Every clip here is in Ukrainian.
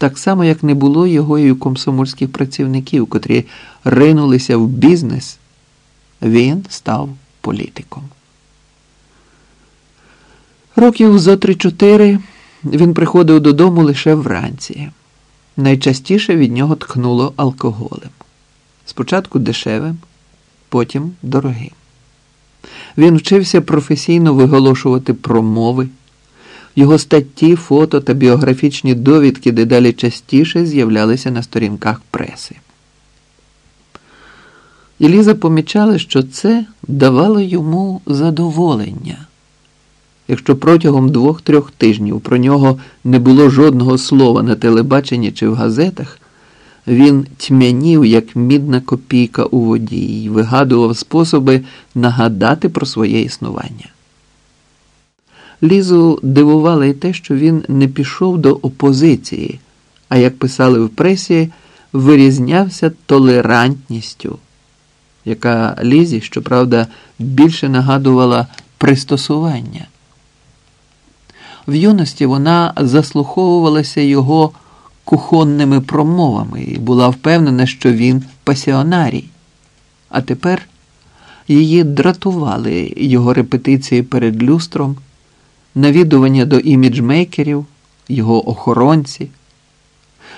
так само, як не було його і у комсомольських працівників, котрі ринулися в бізнес, він став політиком. Років зо три-чотири він приходив додому лише вранці. Найчастіше від нього тхнуло алкоголем. Спочатку дешевим, потім дорогим. Він вчився професійно виголошувати промови. Його статті, фото та біографічні довідки дедалі частіше з'являлися на сторінках преси. І Ліза помічала, що це давало йому задоволення. Якщо протягом двох-трьох тижнів про нього не було жодного слова на телебаченні чи в газетах, він тьмянів, як мідна копійка у воді, і вигадував способи нагадати про своє існування. Лізу дивувало й те, що він не пішов до опозиції, а як писали в пресі, вирізнявся толерантністю, яка Лізі, щоправда, більше нагадувала пристосування. В юності вона заслуховувалася його кухонними промовами і була впевнена, що він пасіонарій. А тепер її дратували його репетиції перед люстром, навідування до іміджмейкерів, його охоронці.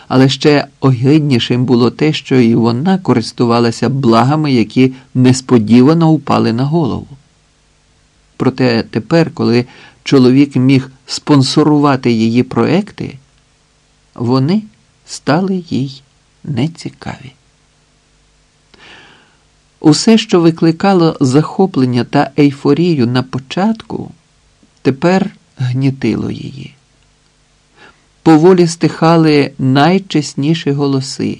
Але ще огиднішим було те, що і вона користувалася благами, які несподівано упали на голову. Проте тепер, коли чоловік міг спонсорувати її проекти, вони стали їй нецікаві. Усе, що викликало захоплення та ейфорію на початку, тепер гнітило її. Поволі стихали найчесніші голоси,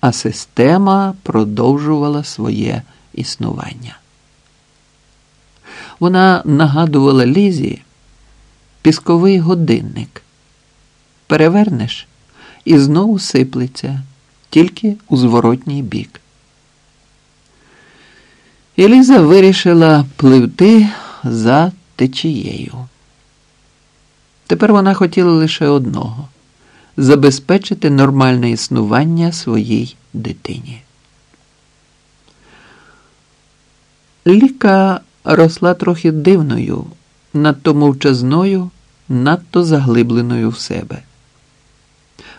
а система продовжувала своє існування. Вона нагадувала Лізі пісковий годинник. Перевернеш і знову сиплеться, тільки у зворотній бік. І вирішила пливти за течією. Тепер вона хотіла лише одного забезпечити нормальне існування своїй дитині. Ліка росла трохи дивною, надто мовчазною, надто заглибленою в себе.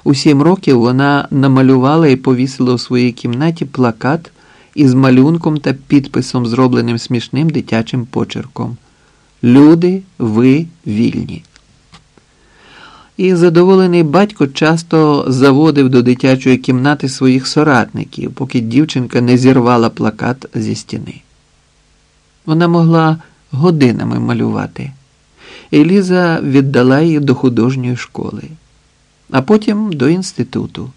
У сім років вона намалювала і повісила у своїй кімнаті плакат із малюнком та підписом, зробленим смішним дитячим почерком. Люди, ви вільні. І задоволений батько часто заводив до дитячої кімнати своїх соратників, поки дівчинка не зірвала плакат зі стіни. Вона могла годинами малювати. Еліза віддала її до художньої школи, а потім до інституту,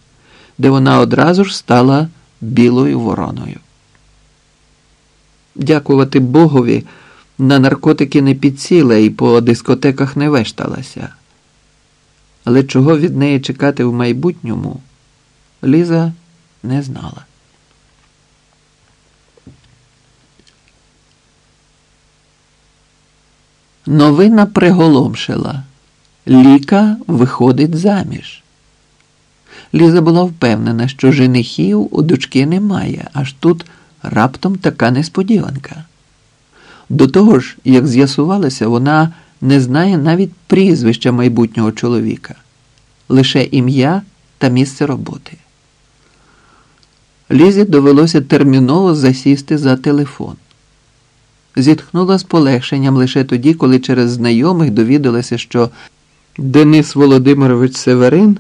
де вона одразу ж стала білою вороною. Дякувати Богові, на наркотики не підсіла і по дискотеках не вешталася. Але чого від неї чекати в майбутньому, Ліза не знала. Новина приголомшила. Ліка виходить заміж. Ліза була впевнена, що женихів у дочки немає, аж тут раптом така несподіванка. До того ж, як з'ясувалося, вона не знає навіть прізвища майбутнього чоловіка, лише ім'я та місце роботи. Лізі довелося терміново засісти за телефон. Зітхнула з полегшенням лише тоді, коли через знайомих довідалася, що Денис Володимирович Северин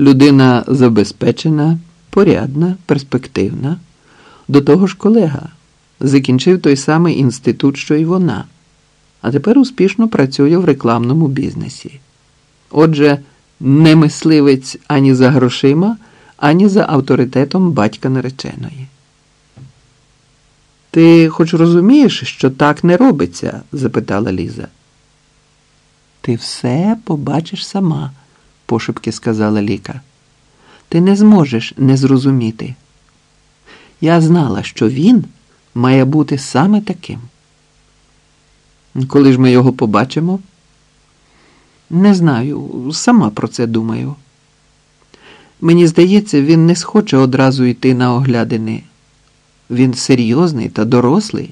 людина забезпечена, порядна, перспективна, до того ж колега, закінчив той самий інститут, що й вона, а тепер успішно працює в рекламному бізнесі. Отже, не мисливець ані за грошима, ані за авторитетом батька нареченої. Ти хоч розумієш, що так не робиться? запитала Ліза. Ти все побачиш сама, пошепки сказала Ліка. Ти не зможеш не зрозуміти. Я знала, що він має бути саме таким. Коли ж ми його побачимо? Не знаю, сама про це думаю. Мені здається, він не схоче одразу йти на оглядини. Він серйозний та дорослий.